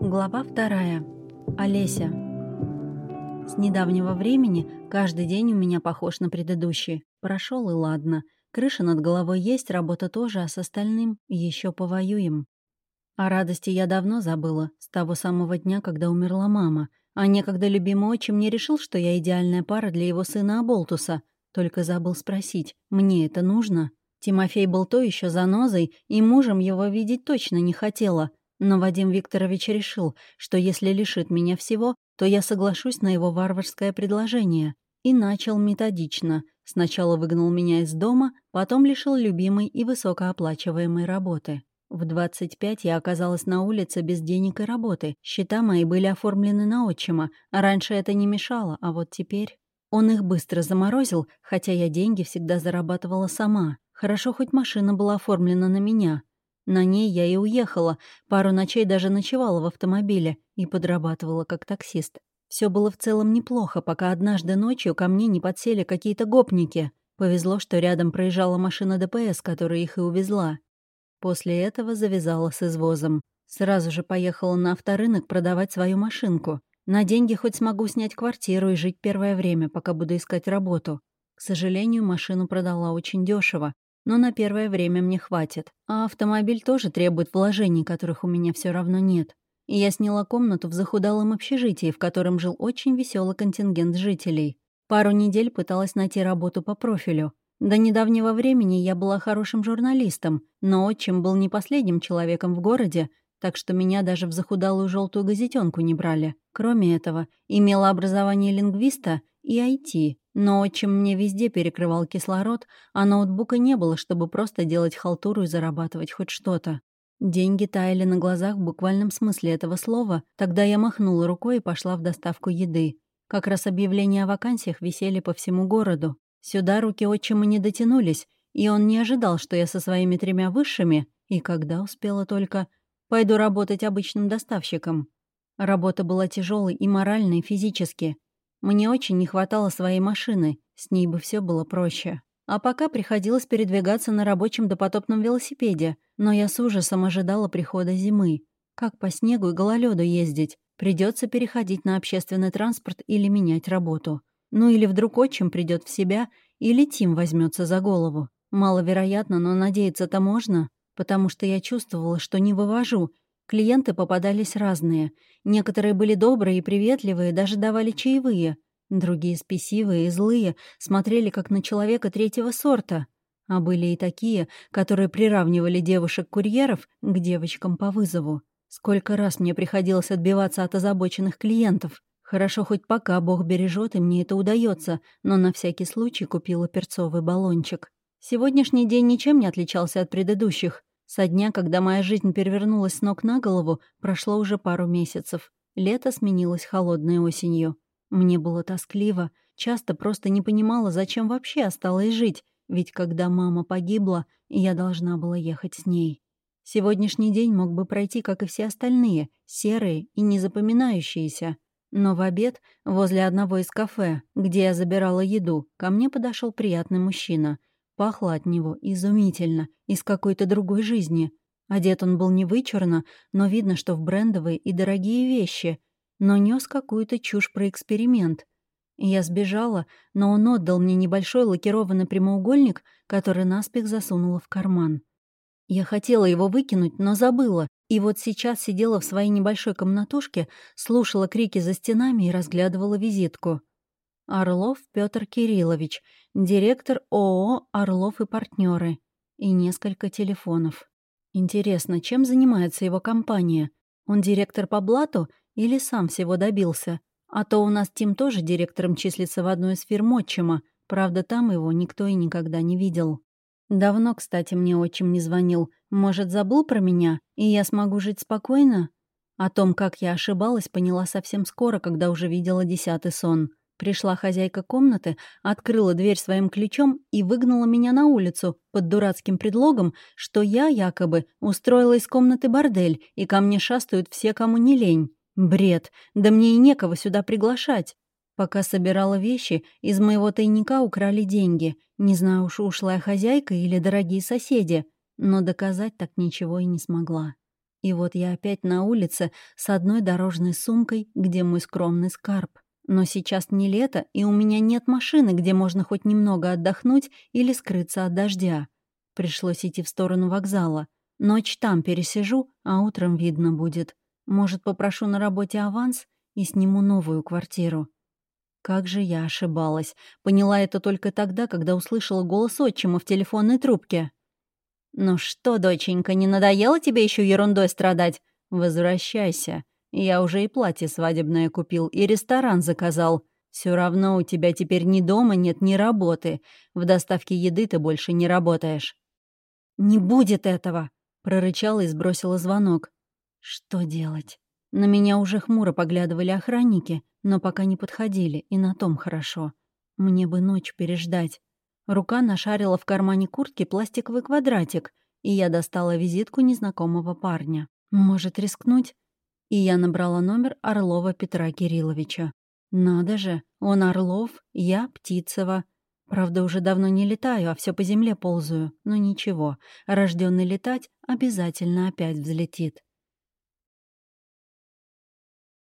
Глава вторая. Олеся. С недавнего времени каждый день у меня похож на предыдущий. Прошел и ладно. Крыша над головой есть, работа тоже, а с остальным еще повоюем. О радости я давно забыла, с того самого дня, когда умерла мама. А некогда любимый отчим не решил, что я идеальная пара для его сына Аболтуса. Только забыл спросить, мне это нужно? Тимофей был то еще занозой, и мужем его видеть точно не хотела. Но Вадим Викторович решил, что если лишит меня всего, то я соглашусь на его варварское предложение. И начал методично. Сначала выгнал меня из дома, потом лишил любимой и высокооплачиваемой работы. В 25 я оказалась на улице без денег и работы. Счета мои были оформлены на отчима, а раньше это не мешало, а вот теперь... Он их быстро заморозил, хотя я деньги всегда зарабатывала сама. Хорошо, хоть машина была оформлена на меня. На ней я и уехала, пару ночей даже ночевала в автомобиле и подрабатывала как таксист. Все было в целом неплохо, пока однажды ночью ко мне не подсели какие-то гопники. Повезло, что рядом проезжала машина ДПС, которая их и увезла. После этого завязала с извозом. Сразу же поехала на авторынок продавать свою машинку. На деньги хоть смогу снять квартиру и жить первое время, пока буду искать работу. К сожалению, машину продала очень дешево, но на первое время мне хватит. А автомобиль тоже требует вложений, которых у меня все равно нет. И я сняла комнату в захудалом общежитии, в котором жил очень веселый контингент жителей. Пару недель пыталась найти работу по профилю. До недавнего времени я была хорошим журналистом, но отчим был не последним человеком в городе, так что меня даже в захудалую желтую газетенку не брали. Кроме этого, имела образование лингвиста и IT, но отчим мне везде перекрывал кислород, а ноутбука не было, чтобы просто делать халтуру и зарабатывать хоть что-то. Деньги таяли на глазах в буквальном смысле этого слова, тогда я махнула рукой и пошла в доставку еды. Как раз объявления о вакансиях висели по всему городу. Сюда руки отчима не дотянулись, и он не ожидал, что я со своими тремя высшими, и когда успела только, пойду работать обычным доставщиком. Работа была тяжелой и морально, и физически. Мне очень не хватало своей машины, с ней бы все было проще. А пока приходилось передвигаться на рабочем допотопном велосипеде, но я с ужасом ожидала прихода зимы. Как по снегу и гололёду ездить? Придется переходить на общественный транспорт или менять работу. Ну или вдруг отчим придет в себя, или Тим возьмется за голову. Маловероятно, но надеяться-то можно, потому что я чувствовала, что не вывожу, Клиенты попадались разные. Некоторые были добрые и приветливые, даже давали чаевые. Другие спесивые и злые, смотрели как на человека третьего сорта. А были и такие, которые приравнивали девушек-курьеров к девочкам по вызову. Сколько раз мне приходилось отбиваться от озабоченных клиентов. Хорошо, хоть пока Бог бережет, и мне это удается, но на всякий случай купила перцовый баллончик. Сегодняшний день ничем не отличался от предыдущих. Со дня, когда моя жизнь перевернулась с ног на голову, прошло уже пару месяцев. Лето сменилось холодной осенью. Мне было тоскливо, часто просто не понимала, зачем вообще осталось жить, ведь когда мама погибла, я должна была ехать с ней. Сегодняшний день мог бы пройти, как и все остальные, серые и незапоминающиеся. Но в обед, возле одного из кафе, где я забирала еду, ко мне подошел приятный мужчина — Пахло от него изумительно, из какой-то другой жизни. Одет он был не вычурно, но видно, что в брендовые и дорогие вещи, но нес какую-то чушь про эксперимент. Я сбежала, но он отдал мне небольшой лакированный прямоугольник, который наспех засунула в карман. Я хотела его выкинуть, но забыла, и вот сейчас сидела в своей небольшой комнатушке, слушала крики за стенами и разглядывала визитку. Орлов Петр Кириллович, директор ООО «Орлов и партнеры и несколько телефонов. Интересно, чем занимается его компания? Он директор по блату или сам всего добился? А то у нас Тим тоже директором числится в одной из фирм отчима, правда, там его никто и никогда не видел. Давно, кстати, мне отчим не звонил. Может, забыл про меня, и я смогу жить спокойно? О том, как я ошибалась, поняла совсем скоро, когда уже видела десятый сон. Пришла хозяйка комнаты, открыла дверь своим ключом и выгнала меня на улицу под дурацким предлогом, что я якобы устроила из комнаты бордель, и ко мне шастают все, кому не лень. Бред, да мне и некого сюда приглашать. Пока собирала вещи, из моего тайника украли деньги. Не знаю уж, ушлая хозяйка или дорогие соседи, но доказать так ничего и не смогла. И вот я опять на улице с одной дорожной сумкой, где мой скромный скарб. Но сейчас не лето, и у меня нет машины, где можно хоть немного отдохнуть или скрыться от дождя. Пришлось идти в сторону вокзала. Ночь там пересижу, а утром видно будет. Может, попрошу на работе аванс и сниму новую квартиру. Как же я ошибалась. Поняла это только тогда, когда услышала голос отчима в телефонной трубке. «Ну что, доченька, не надоело тебе еще ерундой страдать? Возвращайся. Я уже и платье свадебное купил, и ресторан заказал. Все равно у тебя теперь ни дома нет, ни работы. В доставке еды ты больше не работаешь». «Не будет этого!» — прорычала и сбросила звонок. «Что делать?» На меня уже хмуро поглядывали охранники, но пока не подходили, и на том хорошо. Мне бы ночь переждать. Рука нашарила в кармане куртки пластиковый квадратик, и я достала визитку незнакомого парня. Может, рискнуть? И я набрала номер Орлова Петра Кирилловича. Надо же, он Орлов, я Птицева. Правда, уже давно не летаю, а все по земле ползаю. Но ничего, рожденный летать обязательно опять взлетит.